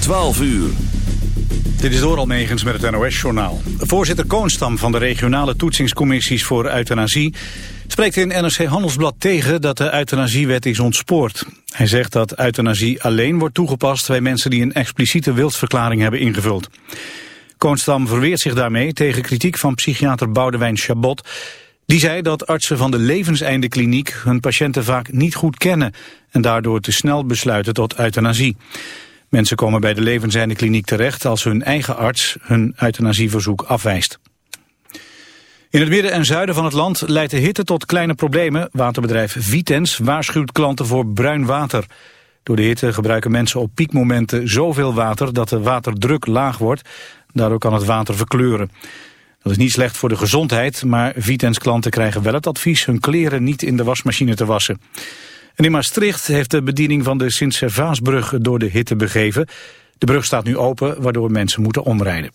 12 uur. Dit is door Megens met het NOS-journaal. Voorzitter Koonstam van de regionale toetsingscommissies voor euthanasie... spreekt in NRC Handelsblad tegen dat de euthanasiewet is ontspoord. Hij zegt dat euthanasie alleen wordt toegepast... bij mensen die een expliciete wilsverklaring hebben ingevuld. Koonstam verweert zich daarmee tegen kritiek van psychiater Boudewijn Chabot... Die zei dat artsen van de levenseindekliniek hun patiënten vaak niet goed kennen... en daardoor te snel besluiten tot euthanasie. Mensen komen bij de levenseindekliniek terecht als hun eigen arts hun euthanasieverzoek afwijst. In het midden en zuiden van het land leidt de hitte tot kleine problemen. Waterbedrijf Vitens waarschuwt klanten voor bruin water. Door de hitte gebruiken mensen op piekmomenten zoveel water dat de waterdruk laag wordt. Daardoor kan het water verkleuren. Dat is niet slecht voor de gezondheid, maar Vitens klanten krijgen wel het advies hun kleren niet in de wasmachine te wassen. En in Maastricht heeft de bediening van de Sint-Servaasbrug door de hitte begeven. De brug staat nu open, waardoor mensen moeten omrijden.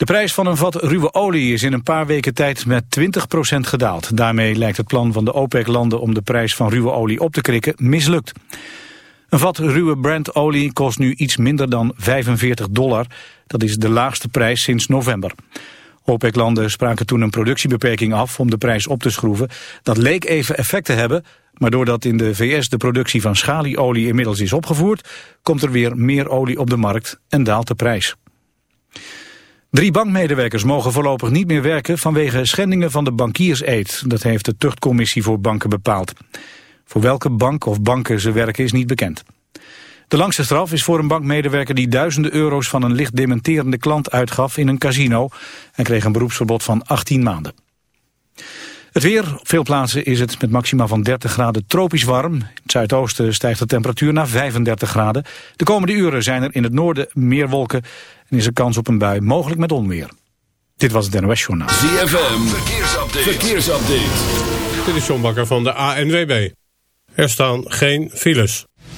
De prijs van een vat ruwe olie is in een paar weken tijd met 20% gedaald. Daarmee lijkt het plan van de OPEC-landen om de prijs van ruwe olie op te krikken mislukt. Een vat ruwe Brent-olie kost nu iets minder dan 45 dollar. Dat is de laagste prijs sinds november. OPEC-landen spraken toen een productiebeperking af om de prijs op te schroeven. Dat leek even effect te hebben, maar doordat in de VS de productie van schalieolie inmiddels is opgevoerd, komt er weer meer olie op de markt en daalt de prijs. Drie bankmedewerkers mogen voorlopig niet meer werken vanwege schendingen van de bankierseed. Dat heeft de tuchtcommissie voor banken bepaald. Voor welke bank of banken ze werken is niet bekend. De langste straf is voor een bankmedewerker die duizenden euro's van een licht dementerende klant uitgaf in een casino en kreeg een beroepsverbod van 18 maanden. Het weer, op veel plaatsen is het met maxima van 30 graden tropisch warm. In het zuidoosten stijgt de temperatuur naar 35 graden. De komende uren zijn er in het noorden meer wolken en is er kans op een bui, mogelijk met onweer. Dit was het NOS Journaal. ZFM, verkeersupdate. verkeersupdate. Dit is John Bakker van de ANWB. Er staan geen files.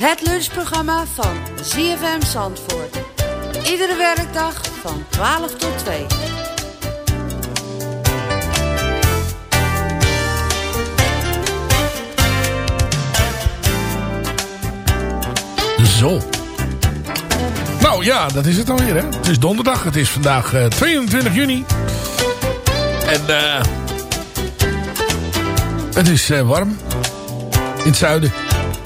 Het lunchprogramma van ZFM Zandvoort. Iedere werkdag van 12 tot 2. Zo. Nou ja, dat is het alweer hè. Het is donderdag. Het is vandaag eh, 22 juni. En eh het is eh, warm. In het zuiden.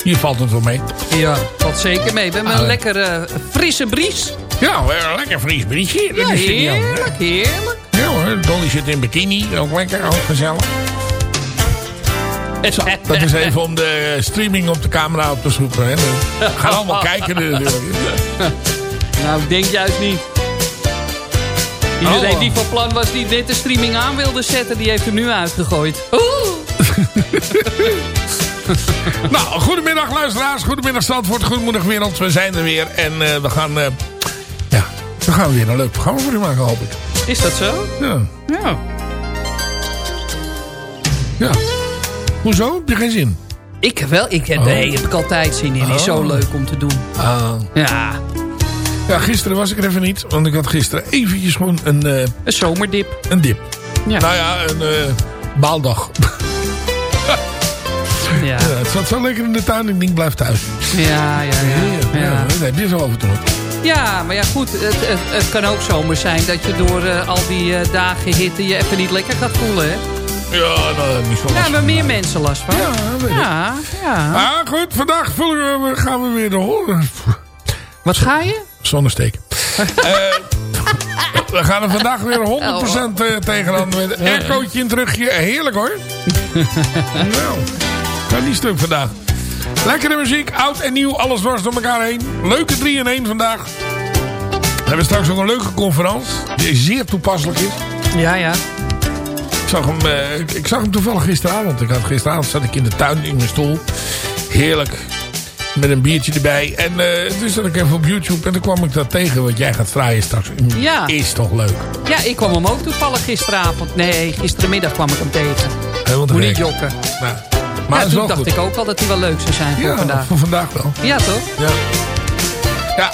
Hier valt het wel mee. Ja, valt zeker mee. We hebben Ah, een ja. lekkere frisse bries. Ja, een lekker Fries briesje. Ja, heerlijk, heerlijk. Ja hoor. hoor. Dolly zit in bikini. Ook lekker, ook gezellig. Zo, dat is even om de streaming op de camera op te zoeken. Hè. We gaan allemaal kijken natuurlijk. Nou, ik denk juist niet. Iedereen Oh. die van plan was die dit de streaming aan wilde zetten, die heeft hem nu uitgegooid. Oeh. Nou, goedemiddag luisteraars. Goedemiddag Zandvoort. Goedemiddag wereld. We zijn er weer. En eh, we gaan... eh, ja, we gaan weer een leuk programma voor u maken, hoop ik. Is dat zo? Ja. Ja. ja. Hoezo? Heb je geen zin? Ik wel. Ik, Oh. Nee, heb ik altijd zin in. Is zo Oh. leuk om te doen. Ah. Ja, Ja, gisteren was ik er even niet. Want ik had gisteren eventjes gewoon een, eh, een zomerdip. een dip. Ja. Nou ja, een eh, baaldag. Ja, Ja, het zat zo lekker in de tuin. Ik denk, blijf thuis. ja, ja. ja, ja. ja. dat heb je zo toe. Ja, maar ja goed, het, het, het kan ook zomaar zijn dat je door eh, al die eh, dagen hitte je even niet lekker gaat voelen, hè? Ja, nou, niet zo hebben van. meer mensen last van. Ja, weet ik. ja. ja. Ah, goed. Vandaag we, gaan we weer de horen. Wat ga je? Zonnesteek. Eh, we gaan er vandaag weer 100% eh, tegenaan met een aircootje in terugje. Heerlijk hoor. nou, niet stuk vandaag. Lekkere muziek, oud en nieuw, alles dwars door elkaar heen. Leuke 3 in 1 vandaag. We hebben straks ook een leuke conferentie, die zeer toepasselijk is. Ja, ja. Ik zag hem, eh, ik, zag hem toevallig gisteravond. Ik had gisteravond zat ik in de tuin in mijn stoel. Heerlijk. Met een biertje erbij. En eh toen zat ik even op YouTube. En toen kwam ik dat tegen wat jij gaat draaien straks. Ja. Is toch leuk. Ja, ik kwam hem ook toevallig gisteravond. Nee, gisterenmiddag kwam ik hem tegen. Helemaal Moet niet jokken. Nou, maar ja, toen dacht goed. ik ook al dat hij wel leuk zou zijn voor ja, vandaag. voor vandaag wel. Ja, toch? Ja. Ja.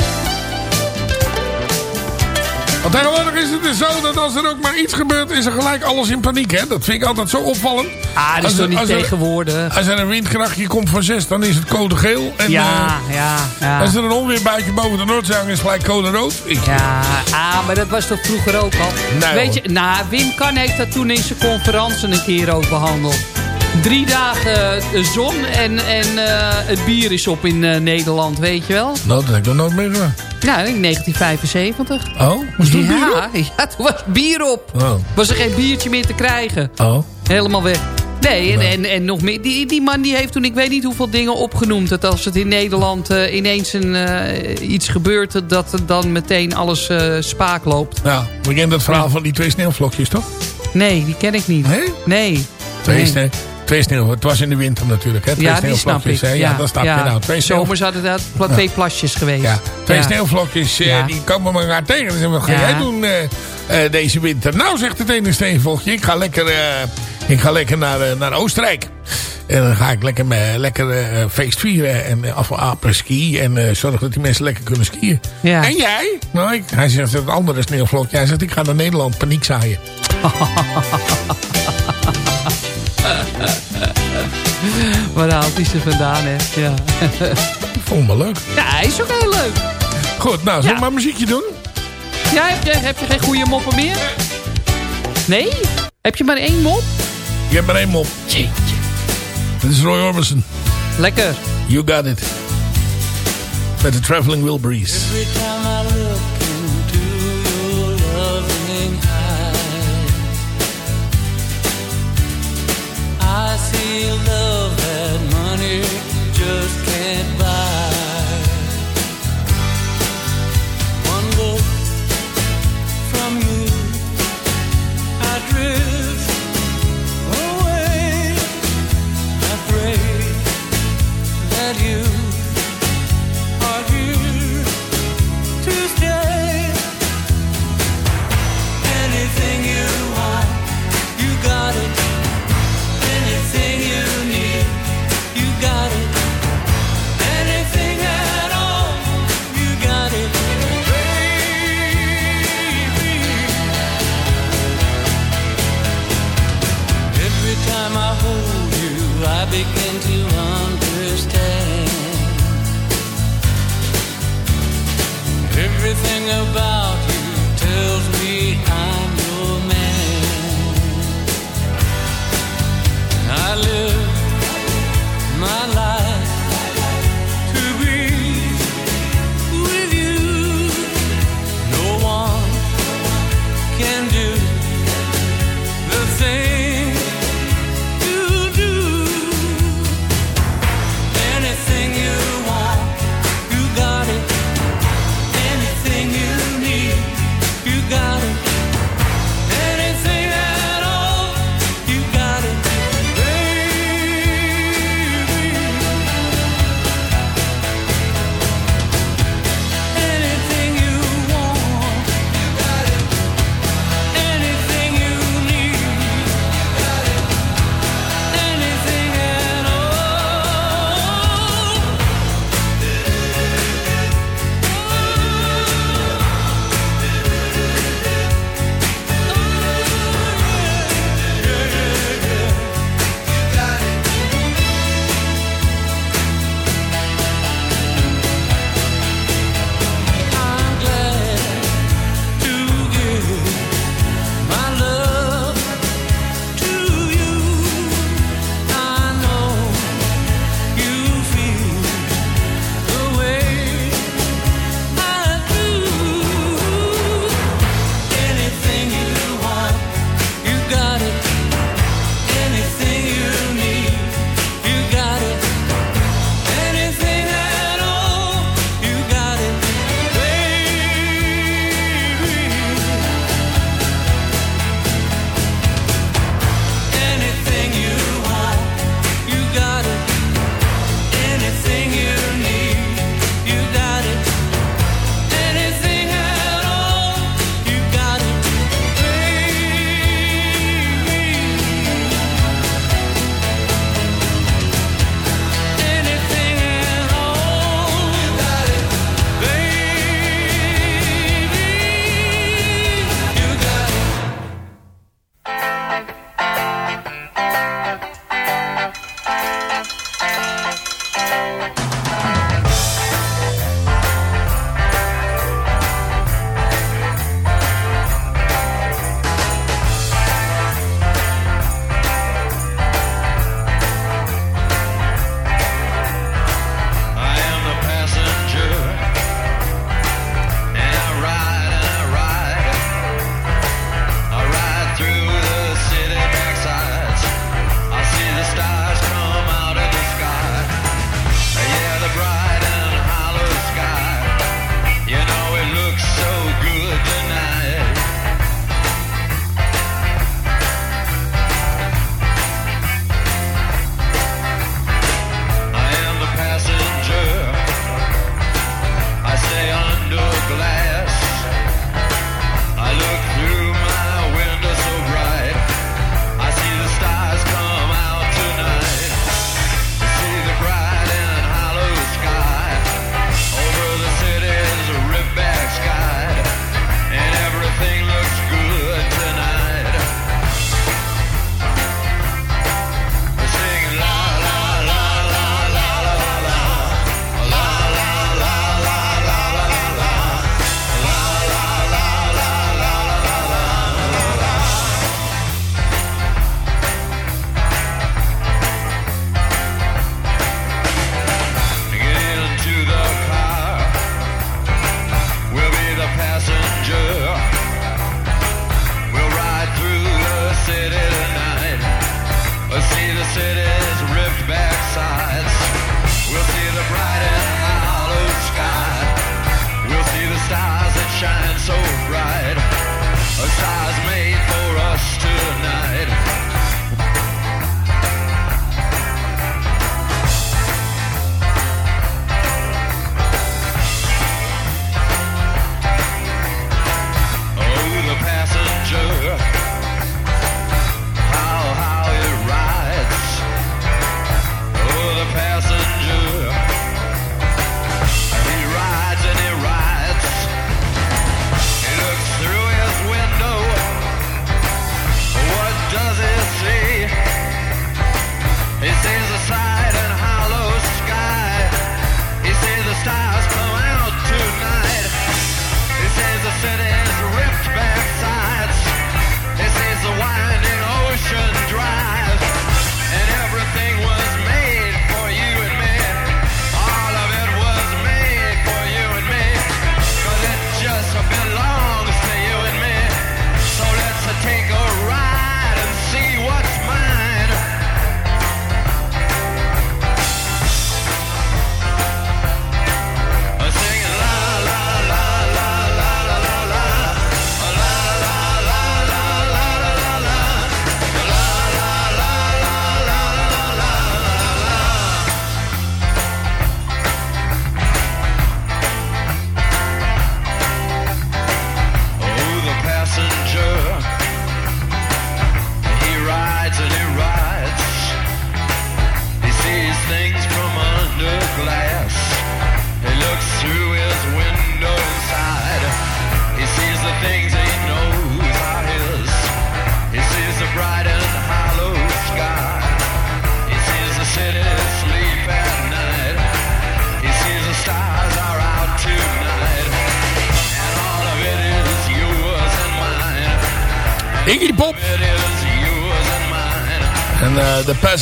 Want tegenwoordig is het dus zo dat als er ook maar iets gebeurt, is er gelijk alles in paniek. Hè? Dat vind ik altijd zo opvallend. Ah, dat is toch niet als er- tegenwoordig? Als er een windkrachtje komt van 6, dan is het code geel. En, Ja, ja, eh, ja. als er een onweerbuitje boven de Noordzee hangt, is het gelijk code rood. Ik, Ja, ah, maar dat was toch vroeger ook al? Nee, Weet je, nou, Wim Kan heeft dat toen in zijn conferentie een keer ook behandeld. Drie dagen eh, zon en, en eh, het bier is op in eh, Nederland, weet je wel? Nou, dat heb ik nog nooit meer gedaan. Ja, in 1975. Oh, moest toen bier Ja, op? ja, toen was bier op. Oh. Was er geen biertje meer te krijgen. Oh. Helemaal weg. Nee, en, en, en nog meer. Die, die man die heeft toen ik weet niet hoeveel dingen opgenoemd. Dat als het in Nederland ineens een, iets gebeurt... dat er dan meteen alles spaak loopt. Ja, we kennen dat verhaal van die twee sneeuwvlokjes, toch? Nee, die ken ik niet. Nee? Nee. Twee, Nee. Twee sneeuw, het was in de winter natuurlijk, hè? Twee Ja, die snap ik. hè? Ja, dat snap je nou. Twee sneeuw... Zomers hadden dat twee plasjes geweest. Ja, twee Ja. sneeuwvlokjes, Ja. die komen elkaar tegen. En zeggen, wat ga Ja. jij doen eh, eh, deze winter? Nou, zegt het ene sneeuwvlokje, ik ga lekker, ik ga lekker naar, naar Oostenrijk. En dan ga ik lekker, lekker feest vieren en uh, af apres ski. En zorgen dat die mensen lekker kunnen skiën. Ja. En jij? Nou, ik, hij zegt het andere sneeuwvlokje. Hij zegt ik ga naar Nederland paniek zaaien. Waar haalt hij ze vandaan, hè? Ja. Ik vond hem wel leuk. ja, hij is ook heel leuk. Goed, nou, zullen we Ja. maar muziekje doen? Ja, heb je, heb je geen goede moppen meer? Nee? Heb je maar één mop? Ik heb maar één mop. Jeetje. Dit is Roy Orbison. Lekker. You got it. Met de Traveling Wilburys. Love that money just can't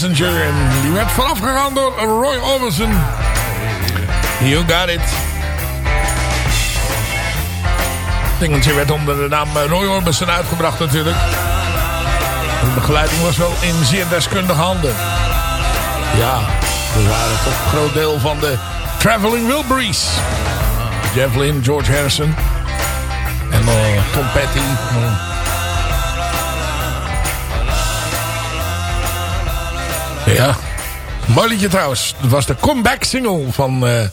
En die werd voorafgegaan door Roy Orbison. You got it. Dingetje werd onder de naam Roy Orbison uitgebracht natuurlijk. De begeleiding was wel in zeer deskundige handen. Ja, we waren toch een groot deel van de Traveling Wilburys. Lynne, George Harrison. En eh, Tom Petty. Ja, mooi liedje trouwens. Het was de comeback single van, eh,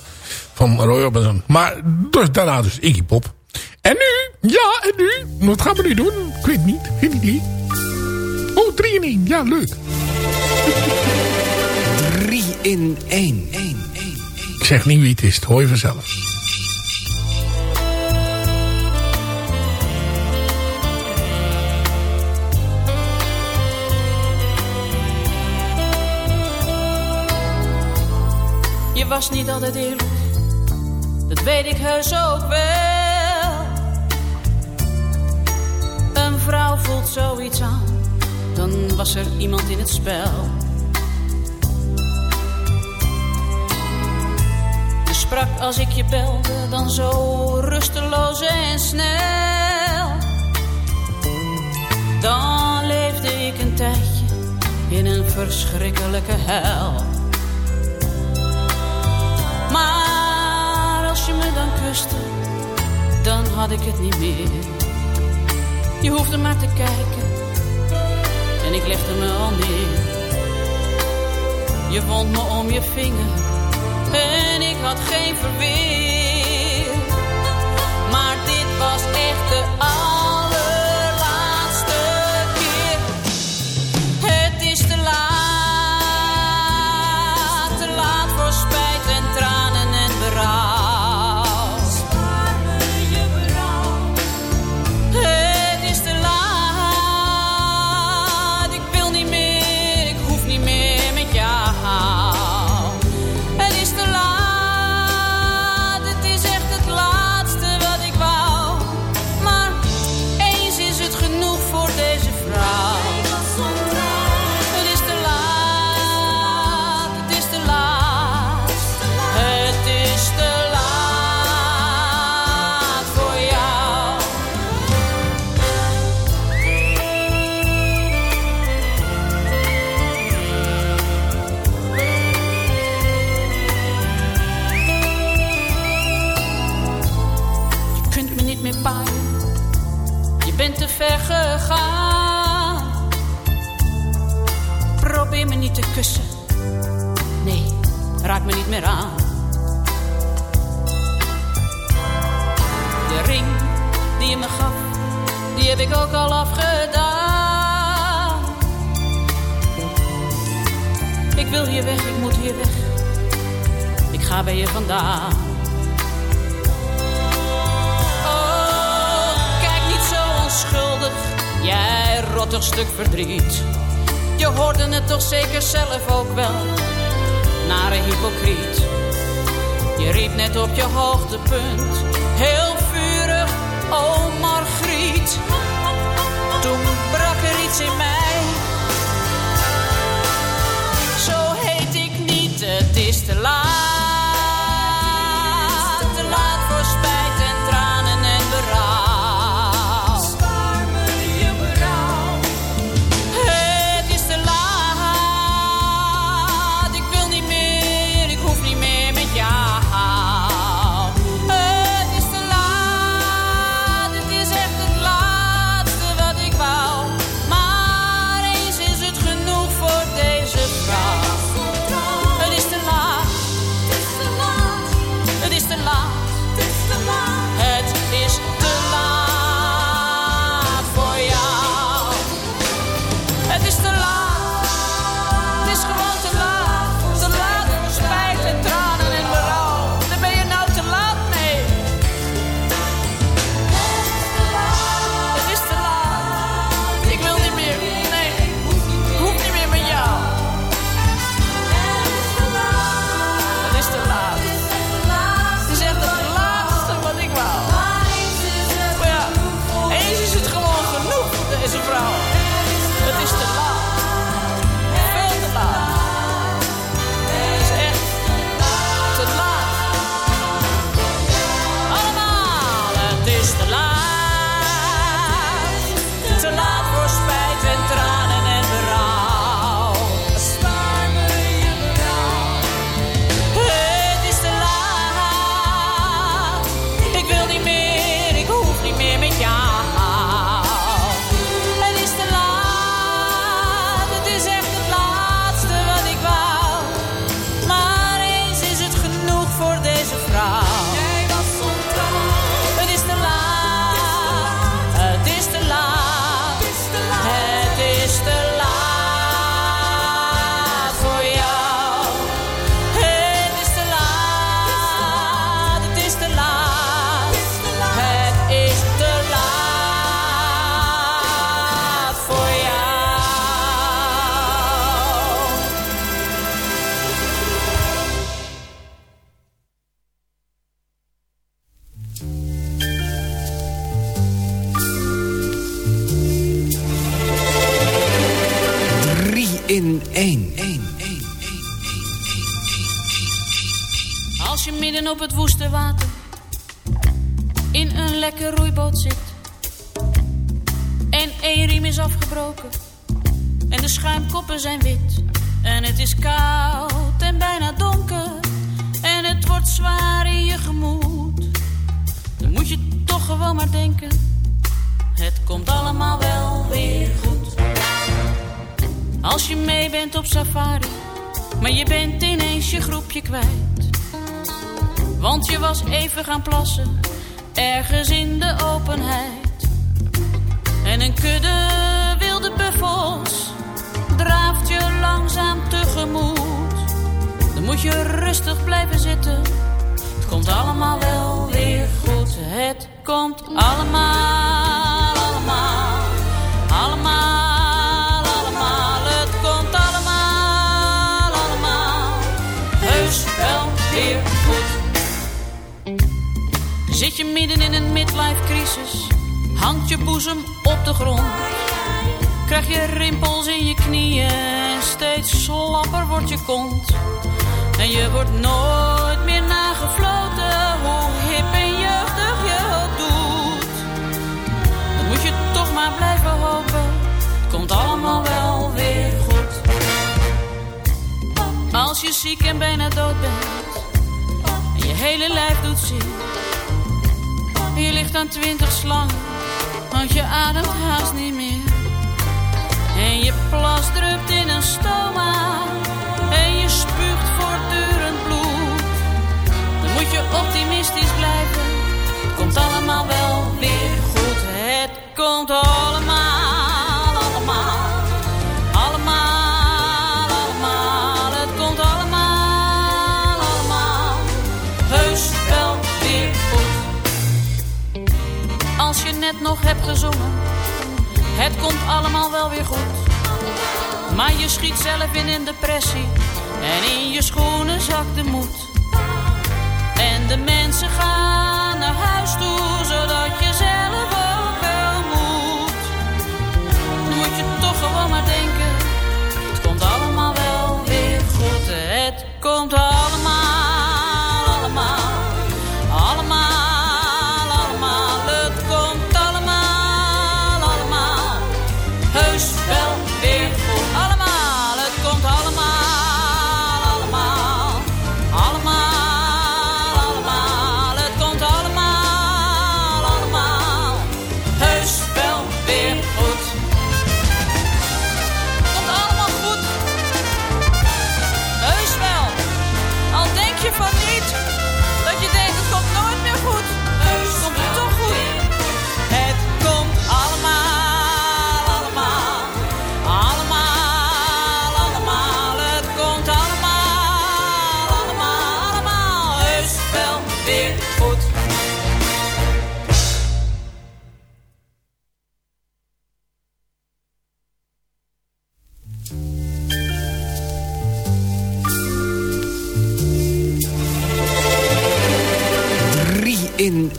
van Roy Orbison. Maar dus, daarna dus Iggy Pop. En nu? Ja, en nu? Wat gaan we nu doen? Ik weet niet. Geen idee. Oh, 3 in 1. Ja, leuk. 3 in 1. Ik zeg niet wie het is. Dat hoor je vanzelf. Was niet altijd eerlijk, dat weet ik heus ook wel. Een vrouw voelt zoiets aan, dan was er iemand in het spel. Je sprak als ik je belde, dan zo rusteloos en snel. Dan leefde ik een tijdje in een verschrikkelijke hel. Dan had ik het niet meer. Je hoefde maar te kijken en ik legde me al neer. Je wond me om je vinger en ik had geen verweer. Maar dit was echt de allerlaatste de schuimkoppen zijn wit en het is koud en bijna donker en het wordt zwaar in je gemoed, dan moet je toch gewoon maar denken: het komt allemaal wel weer goed. Als je mee bent op safari, maar je bent ineens je groepje kwijt. Want je was even gaan plassen, ergens in de openheid. En een kudde wilde buffels draaft je langzaam tegemoet. Dan moet je rustig blijven zitten, het komt allemaal wel weer goed. Het komt allemaal, allemaal, allemaal, allemaal. Het komt allemaal, allemaal, heus wel weer goed. Zit je midden in een midlife crisis, hangt je boezem op de grond. Krijg je rimpels in je knieën en steeds slapper wordt je kont. En je wordt nooit meer nagefloten, hoe hip en jeugdig je ook doet. Dan moet je toch maar blijven hopen, het komt allemaal wel weer goed. Als je ziek en bijna dood bent, en je hele lijf doet zien. Je ligt aan twintig slangen, want je ademt haast niet meer. En je plas drupt in een stoma, en je spuugt voortdurend bloed. Dan moet je optimistisch blijven, het komt allemaal wel weer goed. Het komt allemaal, allemaal, allemaal, allemaal. Het komt allemaal, allemaal, heus wel weer goed. Als je net nog hebt gezongen, het komt allemaal wel weer goed. Maar je schiet zelf in een depressie en in je schoenen zakt de moed. En de mensen gaan naar huis toe, zodat je zelf ook wel moet. Dan moet je toch gewoon maar denken, het komt allemaal wel weer goed. Het komt allemaal,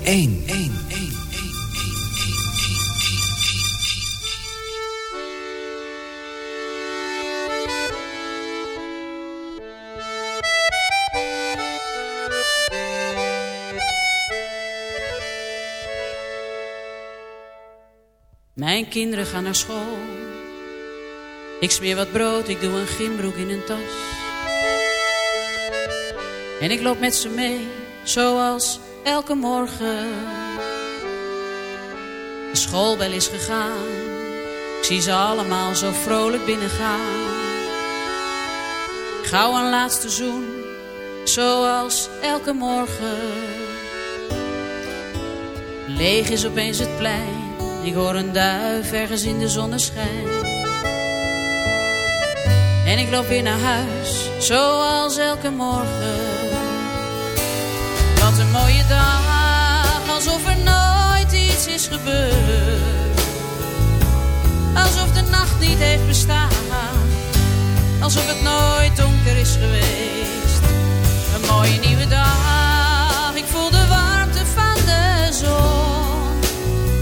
1. 1. Mijn kinderen gaan naar school. Ik smeer wat brood, ik doe een gymbroek in een tas. En ik loop met ze mee, zoals elke morgen. De schoolbel is gegaan, ik zie ze allemaal zo vrolijk binnengaan. Gauw een laatste zoen, zoals elke morgen. Leeg is opeens het plein, ik hoor een duif ergens in de zonneschijn. En ik loop weer naar huis, zoals elke morgen. Een mooie dag, alsof er nooit iets is gebeurd. Alsof de nacht niet heeft bestaan, alsof het nooit donker is geweest. Een mooie nieuwe dag, ik voel de warmte van de zon,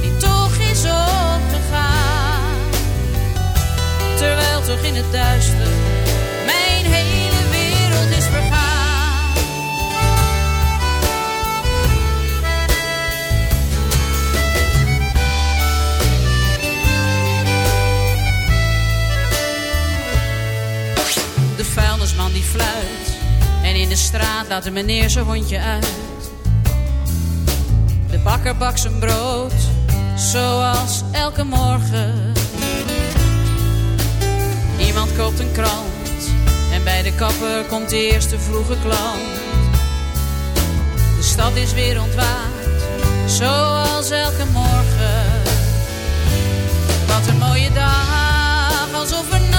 die toch is opgegaan. Terwijl toch in het duister. Fluit. En in de straat laat de meneer zijn hondje uit. De bakker bakt zijn brood. Zoals elke morgen. Iemand koopt een krant. En bij de kapper komt de eerste vroege klant. De stad is weer ontwaakt. Zoals elke morgen. Wat een mooie dag. Alsof er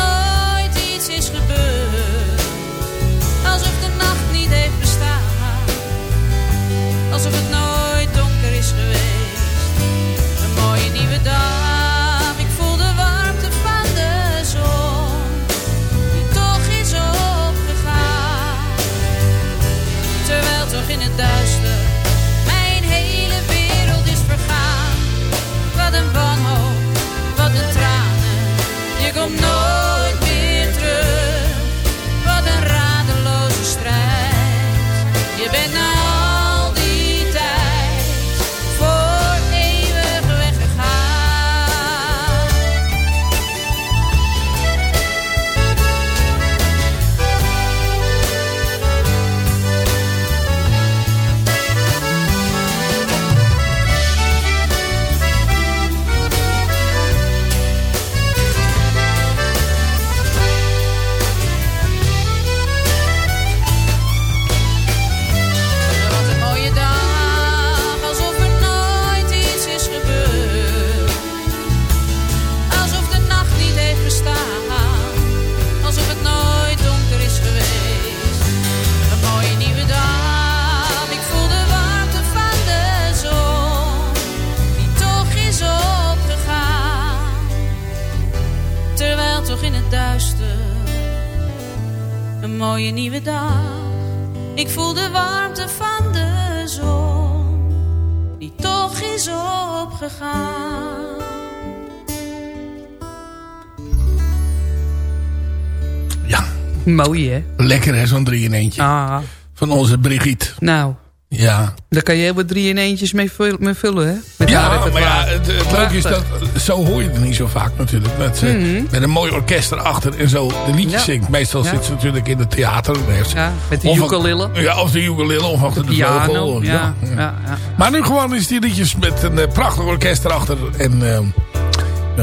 Hè? Lekker hè, zo'n drie in eentje. Ah, Van onze Brigitte. nou, Ja. daar kan je heel wat drie in eentjes mee, vul- mee vullen, hè? Met haar Ja, maar ja, het, het leuke is dat... Zo hoor je het niet zo vaak natuurlijk. Ze Mhm. met een mooi orkest erachter en zo de liedjes Ja. zingt. Meestal Ja. zit ze natuurlijk in het theater. Heeft Ja, met de ukulele. Ja, of de ukulele of achter de, Piano, vleugel. ja, ja, ja. Maar nu gewoon is die liedjes met een eh, prachtig orkest erachter. En eh,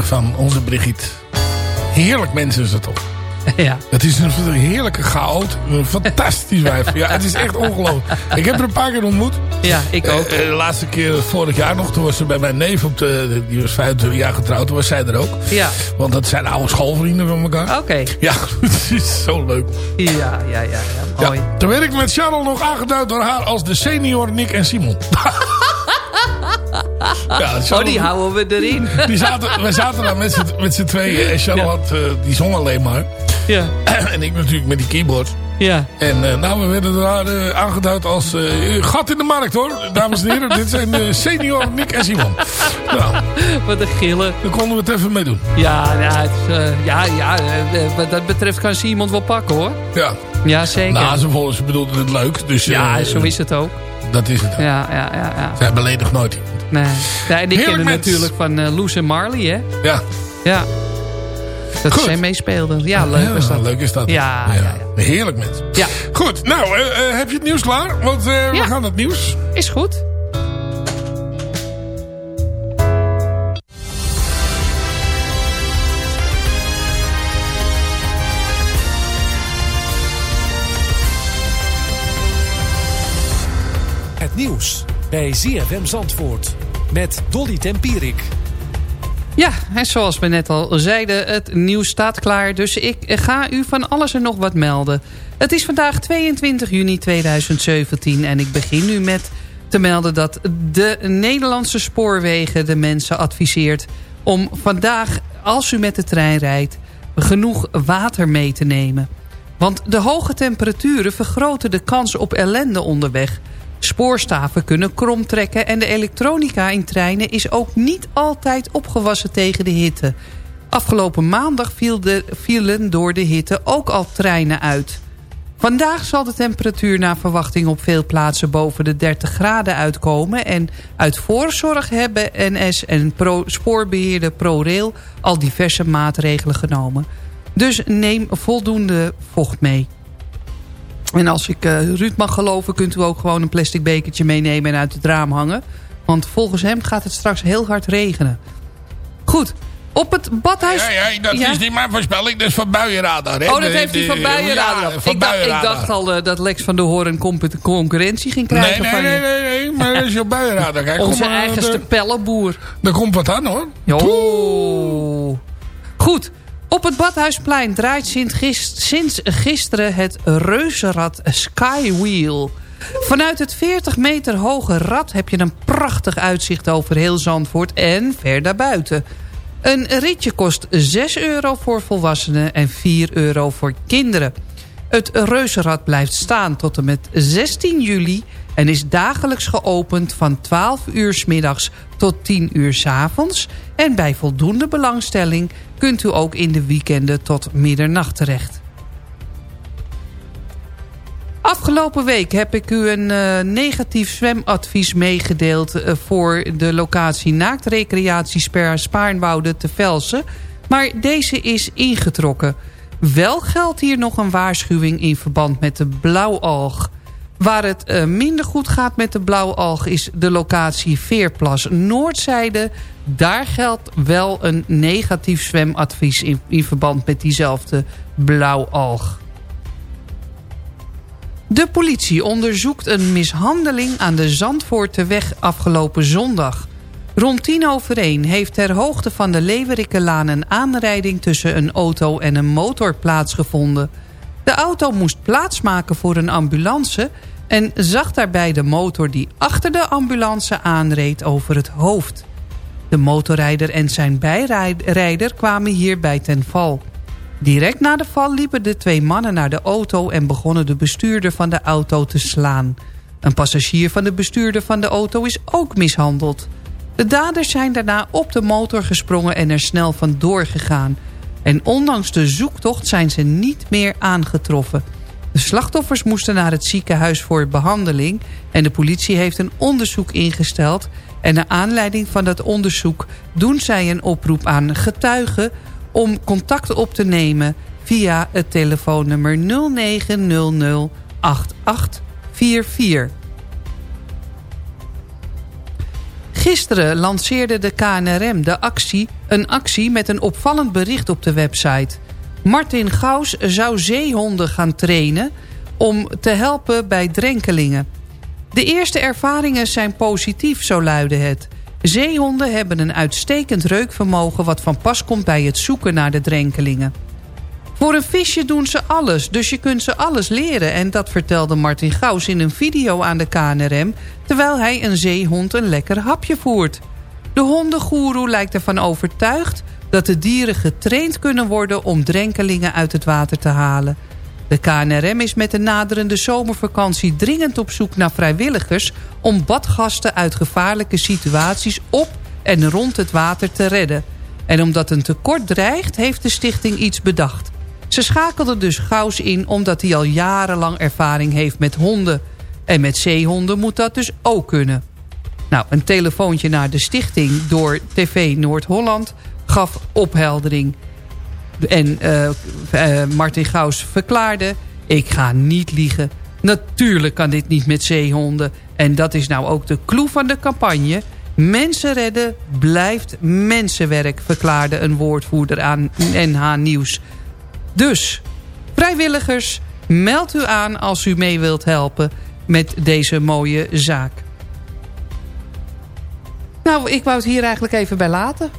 van onze Brigitte. Heerlijk mensen is het toch. ja. Het is een heerlijke chaot. Een fantastisch wijf. Ja, het is echt ongelooflijk. Ik heb haar een paar keer ontmoet. Ja, ik ook. Eh, eh, de laatste keer vorig jaar nog. Toen was ze bij mijn neef. Op de, die was 25 jaar getrouwd. Toen was zij er ook. Ja, Want dat zijn oude schoolvrienden van elkaar. oké. Ja, het is zo leuk. Ja, ja, ja, ja. Mooi. Ja, toen werd ik met Charles nog aangeduid door haar als de senior Nick en Simon. ja, Oh, die houden we erin. die zaten, we zaten daar met z'n- tweeën. En Charles Ja. had, eh, die zong alleen maar. Ja, en ik natuurlijk met die keyboard. ja. En eh, nou, we werden daar eh, aangeduid als gat in de markt hoor. Dames en heren, dit zijn eh, senior Nick en Simon. Nou, Wat een gillen. daar konden we het even mee doen. Ja, ja, het ja, ja wat dat betreft kan iemand wel pakken, hoor. Ja, Ja, zeker. nou, ze, vonden, ze bedoelden het leuk. Dus ja, zo is het ook. dat is het. Ja, ja, ja. ja. Zij beledigt nooit iemand. Nee. Ja, en ik ken Heerlijk hem mens. natuurlijk van eh Loes en Marley, hè. Ja, Ja. Dat Goed. zij meespeelden. Ja, leuk Ja, is dat. Leuk is dat. Ja, ja, Heerlijk mens. Ja, Goed, nou, eh, eh, heb je het nieuws klaar? Want eh, we gaan het nieuws. is goed. Het nieuws bij ZFM Zandvoort met Dolly Tempierik. Ja, en zoals we net al zeiden, het nieuws staat klaar. Dus ik ga u van alles en nog wat melden. Het is vandaag 22 juni 2017 en ik begin nu met te melden... dat de Nederlandse spoorwegen de mensen adviseert... om vandaag, als u met de trein rijdt, genoeg water mee te nemen. Want de hoge temperaturen vergroten de kans op ellende onderweg... Spoorstaven kunnen krom trekken en de elektronica in treinen is ook niet altijd opgewassen tegen de hitte. Afgelopen maandag viel de, vielen door de hitte ook al treinen uit. Vandaag zal de temperatuur naar verwachting op veel plaatsen boven de 30 graden uitkomen. En uit voorzorg hebben NS en pro, spoorbeheerder ProRail al diverse maatregelen genomen. Dus neem voldoende vocht mee. En als ik uh, Ruud mag geloven, kunt u ook gewoon een plastic bekertje meenemen en uit het raam hangen. Want volgens hem gaat het straks heel hard regenen. Goed, op het badhuis... Ja, ja, dat Ja? is niet mijn voorspelling, dat is van Buienradar. hè. Oh, dat heeft hij van Buienradar. Ja, van ik, dacht, ik dacht al eh, dat Lex van der Hoorn concurrentie ging Nee, krijgen nee, van nee, je. nee, nee, maar dat is op Buienradar. Kijk, Onze eigenste er- pellenboer. Er komt wat aan, hoor. Jo. Goed. Op het Badhuisplein draait sinds gis- sinds gisteren het reuzenrad Skywheel. Vanuit het 40 meter hoge rad heb je een prachtig uitzicht over heel Zandvoort en ver daarbuiten. Een ritje kost 6 euro voor volwassenen en 4 euro voor kinderen. Het reuzenrad blijft staan tot en met 16 juli... en is dagelijks geopend van 12 uur 's middags tot 10 uur 's avonds. En bij voldoende belangstelling kunt u ook in de weekenden tot middernacht terecht. Afgelopen week heb ik u een eh, negatief zwemadvies meegedeeld... eh, voor de locatie Naaktrecreatie Spaarnwoude te Velsen. Maar deze is ingetrokken. Wel geldt hier nog een waarschuwing in verband met de blauwalg. Waar het eh, minder goed gaat met de blauwalg is de locatie Veerplas Noordzijde. Daar geldt wel een negatief zwemadvies in, verband met diezelfde blauwalg. De politie onderzoekt een mishandeling aan de Zandvoorteweg afgelopen zondag. Rond tien over één heeft ter hoogte van de Leverikkelaan een aanrijding tussen een auto en een motor plaatsgevonden. De auto moest plaatsmaken voor een ambulance en zag daarbij de motor die achter de ambulance aanreed over het hoofd. De motorrijder en zijn bijrijder kwamen hierbij ten val. Direct na de val liepen de twee mannen naar de auto... en begonnen de bestuurder van de auto te slaan. Een passagier van de bestuurder van de auto is ook mishandeld. De daders zijn daarna op de motor gesprongen en er snel vandoor gegaan. En ondanks de zoektocht zijn ze niet meer aangetroffen. De slachtoffers moesten naar het ziekenhuis voor behandeling... en de politie heeft een onderzoek ingesteld... en naar aanleiding van dat onderzoek doen zij een oproep aan getuigen om contact op te nemen via het telefoonnummer 0900 8844. Gisteren lanceerde de KNRM de actie, een actie met een opvallend bericht op de website. Martin Gaus zou zeehonden gaan trainen om te helpen bij drenkelingen. De eerste ervaringen zijn positief, zo luidde het. Zeehonden hebben een uitstekend reukvermogen... wat van pas komt bij het zoeken naar de drenkelingen. Voor een visje doen ze alles, dus je kunt ze alles leren... en dat vertelde Martin Gaus in een video aan de KNRM... terwijl hij een zeehond een lekker hapje voert. De hondengoeroe lijkt ervan overtuigd... dat de dieren getraind kunnen worden om drenkelingen uit het water te halen. De KNRM is met de naderende zomervakantie dringend op zoek naar vrijwilligers... om badgasten uit gevaarlijke situaties op en rond het water te redden. En omdat een tekort dreigt, heeft de stichting iets bedacht. Ze schakelde dus Gaus in omdat hij al jarenlang ervaring heeft met honden. En met zeehonden moet dat dus ook kunnen. Nou, een telefoontje naar de stichting door TV Noord-Holland gaf opheldering... En eh, eh, Martin Gaus verklaarde... ik ga niet liegen. Natuurlijk kan dit niet met zeehonden. En dat is nou ook de clue van de campagne. Mensen redden blijft mensenwerk... verklaarde een woordvoerder aan NH Nieuws. Dus, vrijwilligers, meld u aan als u mee wilt helpen... met deze mooie zaak. Nou, ik wou het hier eigenlijk even bij laten.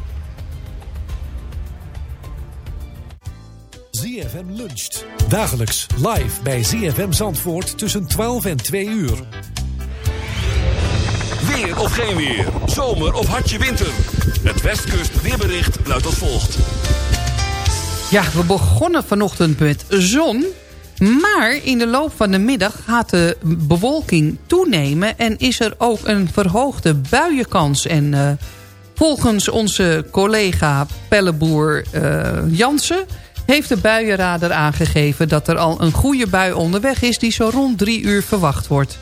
ZFM luncht. Dagelijks live bij ZFM Zandvoort tussen 12 en 2 uur. Weer of geen weer. Zomer of hartje winter. Het Westkust weerbericht luidt als volgt. Ja, we begonnen vanochtend met zon. Maar in de loop van de middag gaat de bewolking toenemen... en is er ook een verhoogde buienkans. En eh, Volgens onze collega Pelleboer eh, Jansen... heeft de buienradar aangegeven dat er al een goede bui onderweg is... die zo rond drie uur verwacht wordt.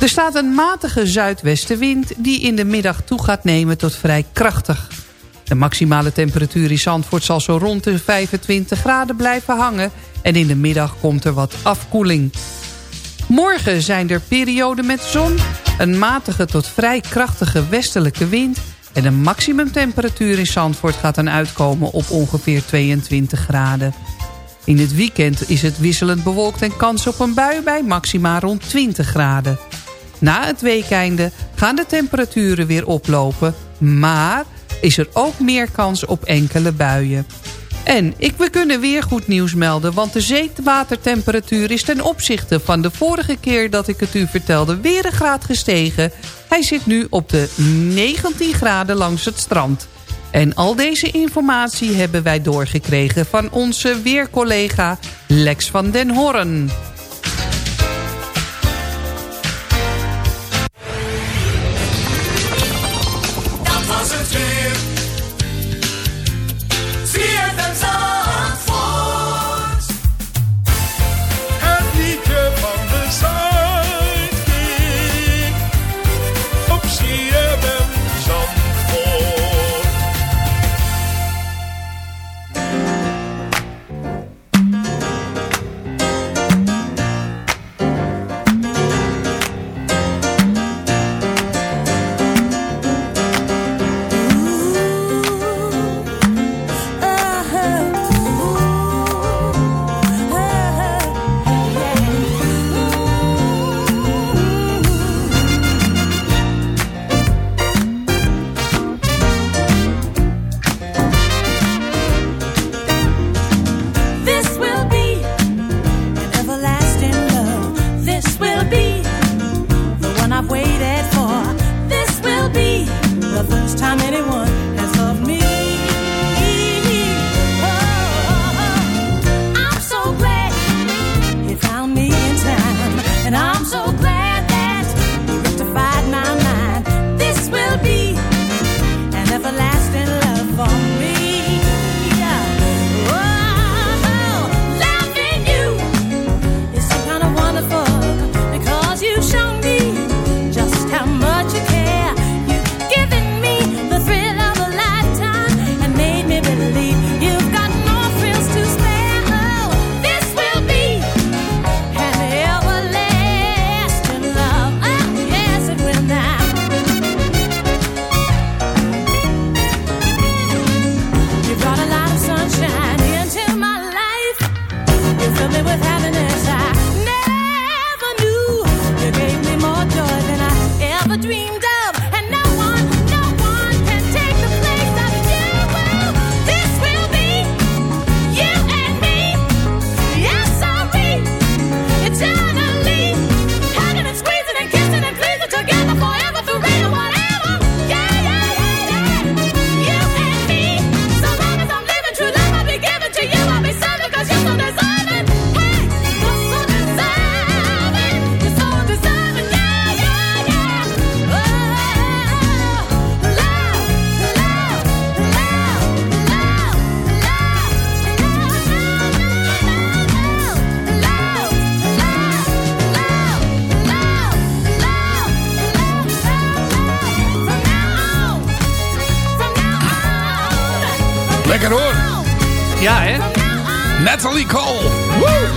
Er staat een matige zuidwestenwind die in de middag toe gaat nemen tot vrij krachtig. De maximale temperatuur in Zandvoort zal zo rond de 25 graden blijven hangen... en in de middag komt er wat afkoeling. Morgen zijn er perioden met zon, een matige tot vrij krachtige westelijke wind... en de maximumtemperatuur in Zandvoort gaat dan uitkomen op ongeveer 22 graden. In het weekend is het wisselend bewolkt en kans op een bui bij maxima rond 20 graden. Na het weekeinde gaan de temperaturen weer oplopen, maar is er ook meer kans op enkele buien. En ik, we kunnen weer goed nieuws melden, want de zeewatertemperatuur is ten opzichte van de vorige keer dat ik het u vertelde weer een graad gestegen. Hij zit nu op de 19 graden langs het strand. En al deze informatie hebben wij doorgekregen van onze weercollega Lex van den Horn. Natalie Cole. Woe!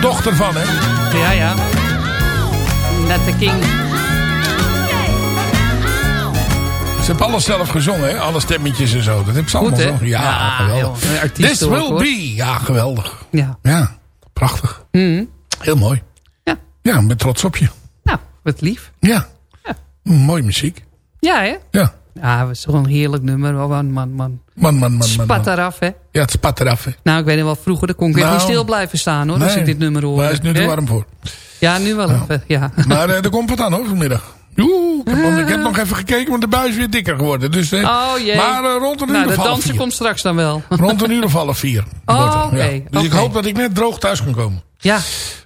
Dochter van, hè? Ja, ja. Net de King. Ze hebben alles zelf gezongen, hè? Alle stemmetjes en zo. Dat hebben ze allemaal gezongen. Ja, Ja, geweldig. joh, This will hoor. be. Ja, geweldig. Ja. Ja, prachtig. Mhm. Heel mooi. Ja. Ja, ik ben trots op je. Nou, wat lief. Ja. Mooie muziek. Ja, hè? Ja. Ja, het is toch een heerlijk nummer. Oh, man, man, man. Man, man, man, man. Spat eraf, hè? Ja, het spat eraf, hè. Nou, ik weet nog wel, vroeger kon ik Nou, niet stil blijven staan, hoor. Als nee, ik dit nummer hoor. Maar hij is nu te warm voor. Ja, nu wel even, ja. Maar er komt wat aan, hoor, vanmiddag. Oeh, ik, heb, nog- ik heb nog even gekeken, want de buis is weer dikker geworden. Dus, eh, Oh jee. Maar eh, rond een uur nou, of de half dansen vier. komt straks dan wel. Rond een uur of half vier. Oh, het, oké, ja. Dus ik hoop dat ik net droog thuis kan komen. Ja.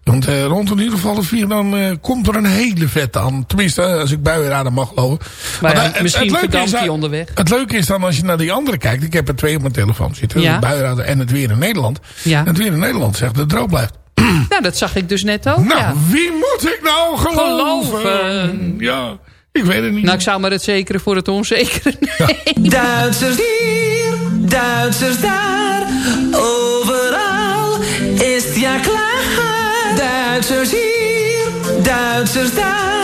Want eh, rond in ieder geval de vier, dan eh, komt er een hele vet aan. Tenminste, als ik buienraden mag geloven. Maar misschien leuke verdampt is onderweg. Het leuke is dan als je naar die andere kijkt. Ik heb er twee op mijn telefoon zitten. Ja. De buienraden en het weer in Nederland. Ja. En het weer in Nederland zegt dat het droog blijft. Nou, dat zag ik dus net ook. Nou, ja. wie moet ik nou geloven? Geloven. Ja, ik weet het niet. Nou, ik zou maar het zekere voor het onzekere nemen. Duitsers hier, Duitsers daar, overal is het ja klaar. Duitsers hier, Duitsers daar,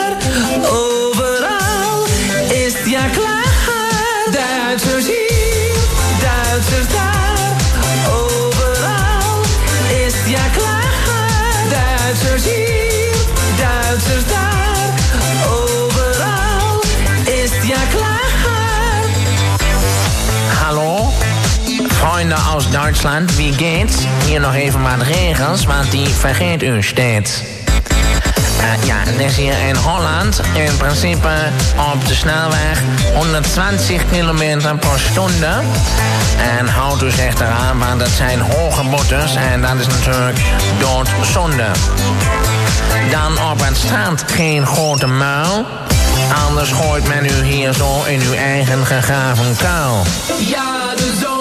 Duitsland, wie geht's? Hier nog even wat regels, want die vergeet u steeds. Eh, ja, is hier in Holland in principe op de snelweg 120 km per stunde. En houdt u zich eraan, want dat zijn hoge boetes en dat is natuurlijk doodzonde. Dan op het strand geen grote muil. Anders gooit men u hier zo in uw eigen gegraven kuil. Ja, de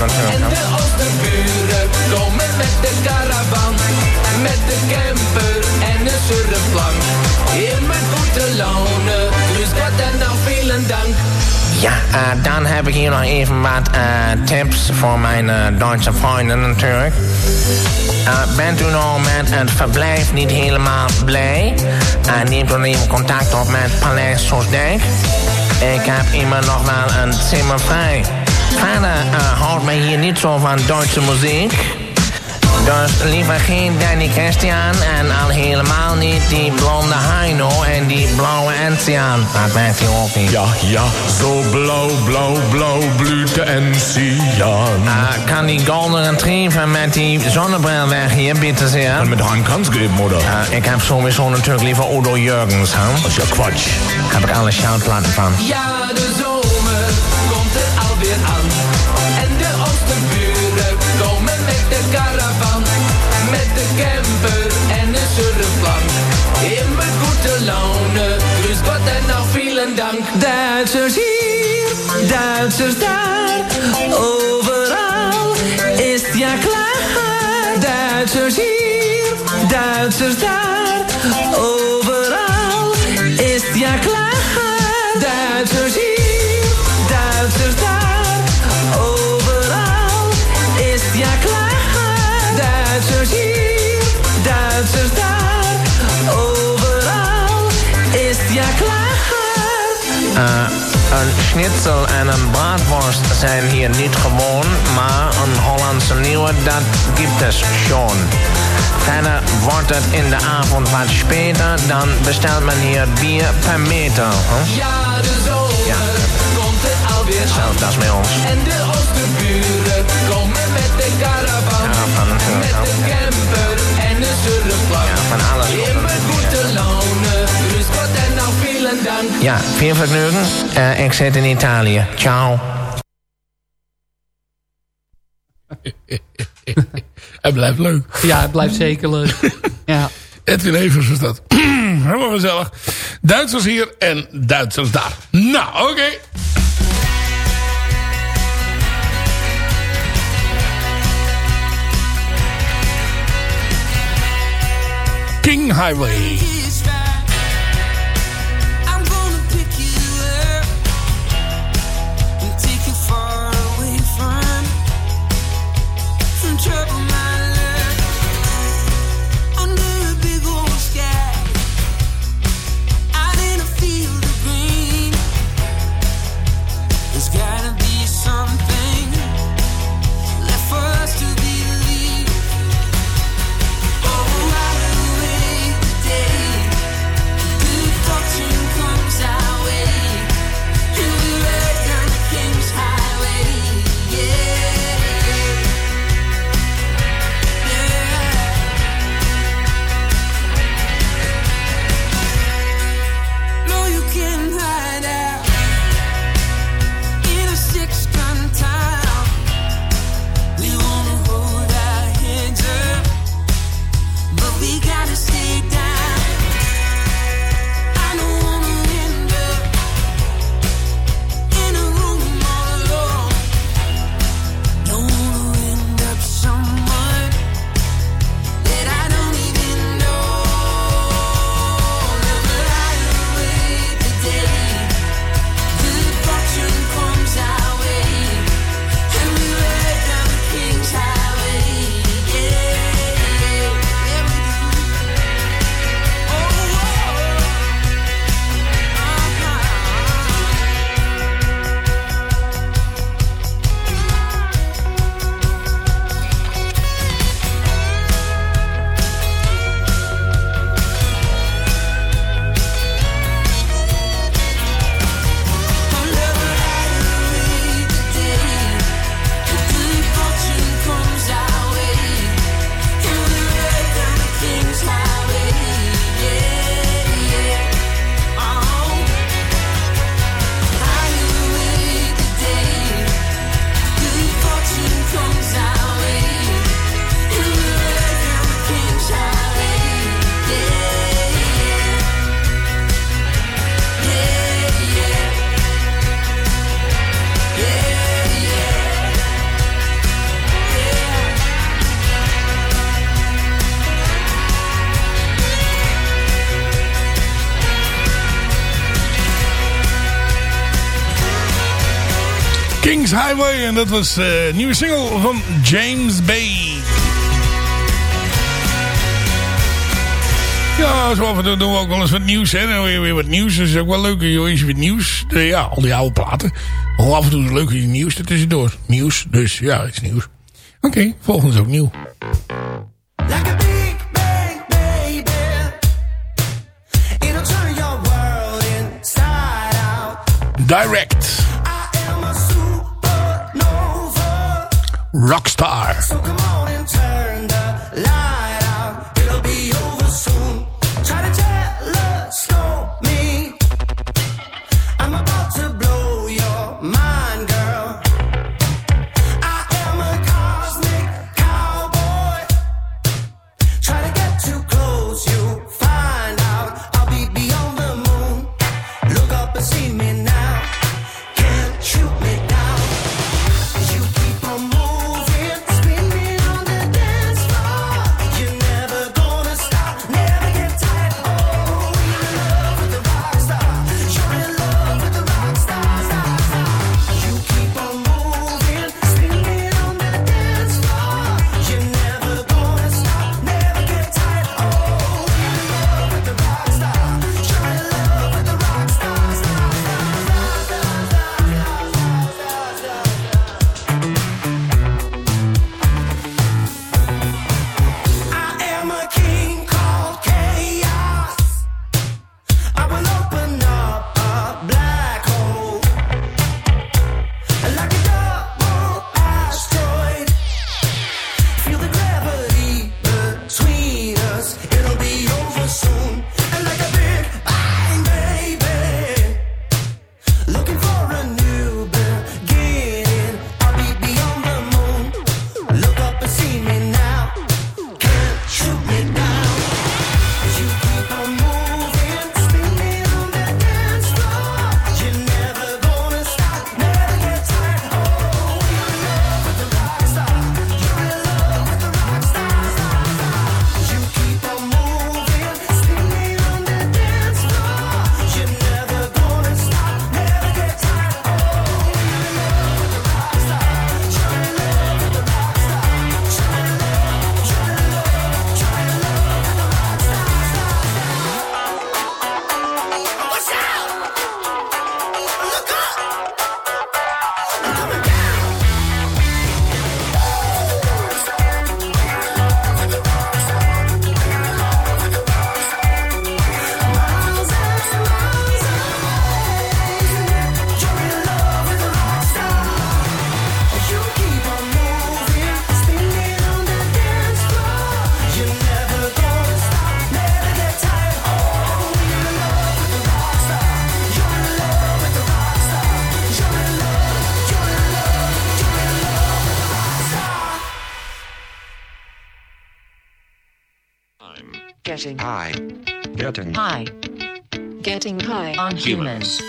aan natuurlijk. En de oosterburen komen met de caravan. Met de camper en een surfplank. Immer goede laune, dus Gott en nou vielen dank. Ja, eh, dan heb ik hier nog even wat eh, tips voor mijn eh, Duitse vrienden natuurlijk. Bent u nou met het verblijf niet helemaal blij? Neemt dan even contact op met Paleis Soesdijk. Ik heb immer nog wel een zimmer vrij. Verder eh, houdt mij hier niet zo van Duitse muziek. Dus liever geen Danny Christian en al helemaal niet die blonde Heino en die blauwe Enzian. Dat weet hij ook niet. Ja, ja, zo blauw, blauw, blauw blüht de Enzian. Uh, kan die Golden Retriever met die zonnebril weg hier, bitte zeer? En met Hand kann's geben, oder? Uh, ik heb sowieso natuurlijk liever Udo Jurgens, hè? Dat is ja Quatsch. Heb ik alle shoutplaten van. Ja, de Duitsers hier, Duitsers daar, overal is het ja klaar. Duitsers hier, Duitsers daar, een schnitzel en een braadworst zijn hier niet gewoon, maar een Hollandse nieuwe, dat gibt es schon. Verder wordt het in de avond wat speter, dan bestelt men hier bier per meter. Huh? Ja, de zomer Ja. komt er alweer aan. dat is bij ons. En de oosterburen komen met de caravan. Caravan natuurlijk, Met de ja. camper en de surfplank. Ja, van alles. Immer goede laune, Ja, veel vergnügen. Uh, ik zit in Italië. Ciao. Het blijft leuk. Ja, het blijft zeker leuk. Ja. Edwin Evers was dat. Helemaal gezellig. Duitsers hier en Duitsers daar. Nou, oké. King Highway. Kings Highway. En dat was eh, een nieuwe single van James Bay. Ja, zo af en toe doen we ook wel eens wat nieuws. Hè. Dan weer, weer wat nieuws. Dat is ook wel leuk. Joh, eens wat nieuws. Eh, ja, al die oude platen. Maar gewoon af en toe leuk nieuws er tussendoor. Nieuws. Dus ja, het is nieuws. Oké, volgende is ook nieuw. Direct. Rockstar. Getting high. Getting High. Getting high on humans.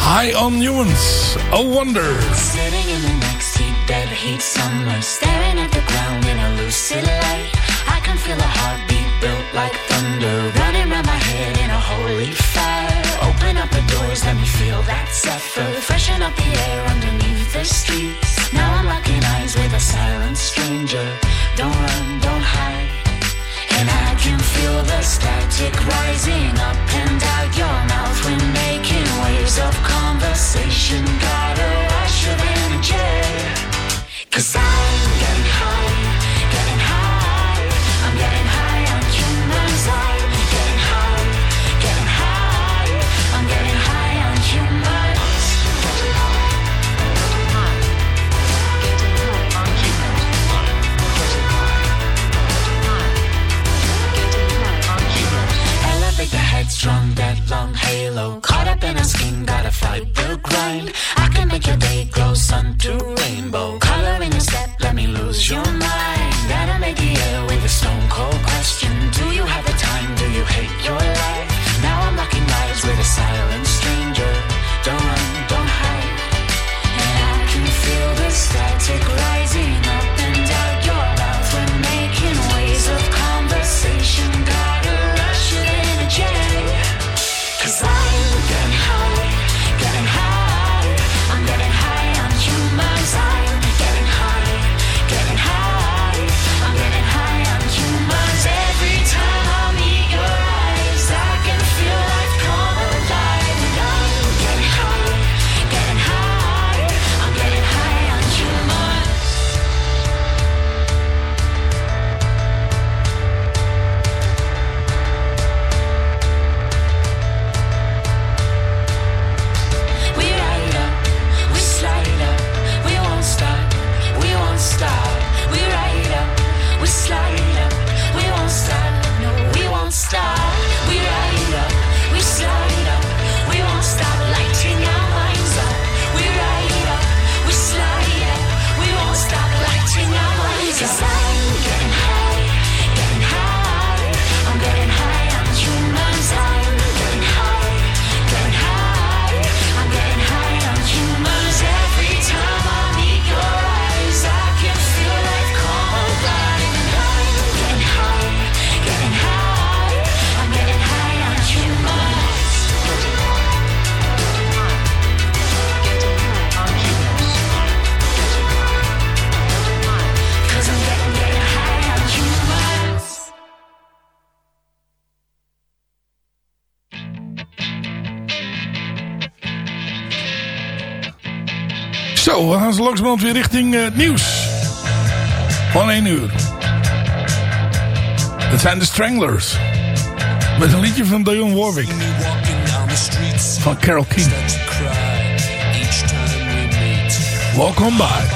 High on Humans. A Wonder. Sitting in the backseat, dead heat summer, staring at the ground in a lucid light. I can feel a heartbeat built like thunder, running around my head in a holy fire. Open up the doors, let me feel that zephyr, freshen up the air underneath the streets. Now I'm locking eyes with a silent stranger. Don't run, don't hide. And I can feel the static rising up and out your mouth when making waves of conversation. Got a rush of energy. Cause I'm getting high, headstrong, dead long halo. Caught up in a skin, gotta fight the grind. I can make your day glow, sun to rainbow. Color in your step, let me lose your mind. Animate the air with a stone cold question. Do you have the time? Do you hate your life? Now I'm locking eyes with a silent stranger. Don't run, don't hide. And I can feel the static rising weer richting eh, het nieuws. Van 1 uur. Het zijn de Stranglers. Met een liedje van Dionne Warwick. Van Carol King. On by.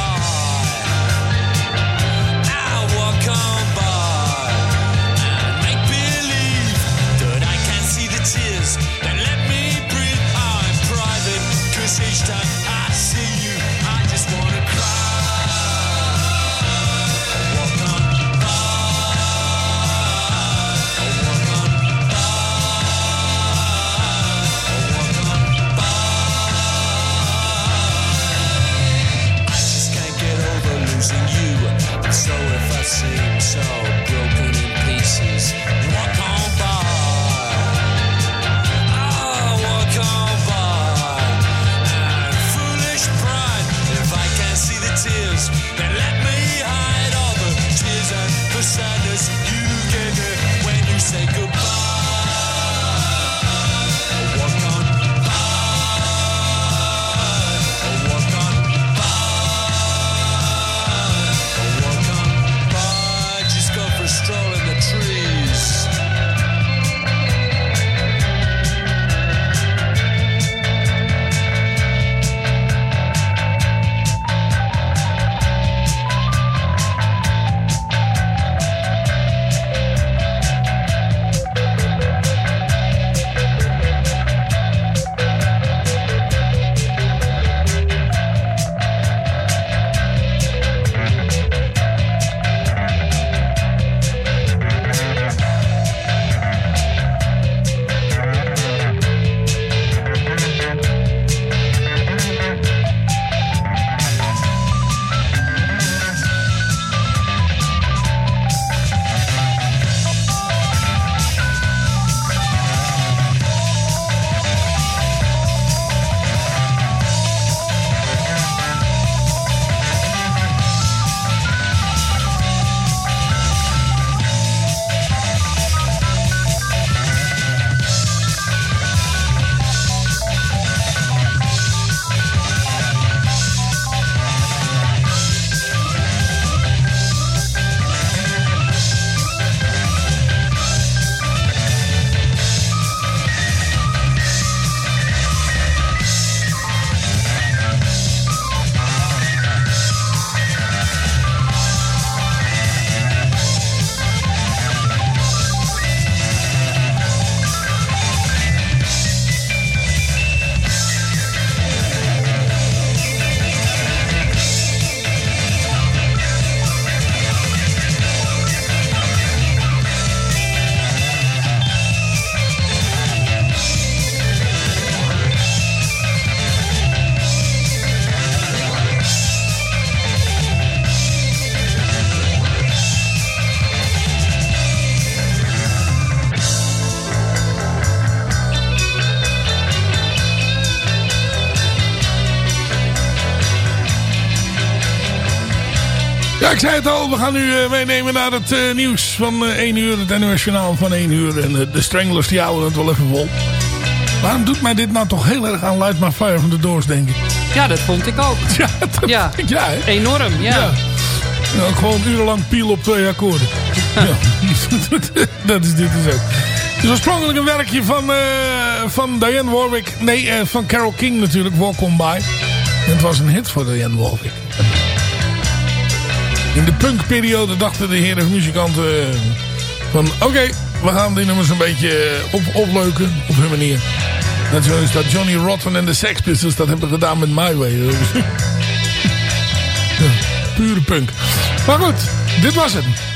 Zei het al. We gaan nu eh, meenemen naar het eh, nieuws van eh 1 uur. Het Journaal van 1 uur. En eh, de Stranglers die houden het wel even vol. Waarom doet mij dit nou toch heel erg aan Light My Fire van de Doors, denk ik? Ja, dat vond ik ook. Ja, dat, Ja, ja hè? enorm, ja. Ja. Ja, ook gewoon urenlang piel op twee akkoorden. Ja. dat is dit dus ook. Het is oorspronkelijk een werkje van, eh, van Diane Warwick. Nee, eh, van Carole King natuurlijk. Walk On By. En het was een hit voor Diane Warwick. In de punkperiode dachten de heren muzikanten eh, van... Oké, we gaan die nummers een beetje eh, op, opleuken op hun manier. Net zoals dat Johnny Rotten en de Sex Pistols dat hebben gedaan met My Way. Pure punk. Maar goed, dit was het.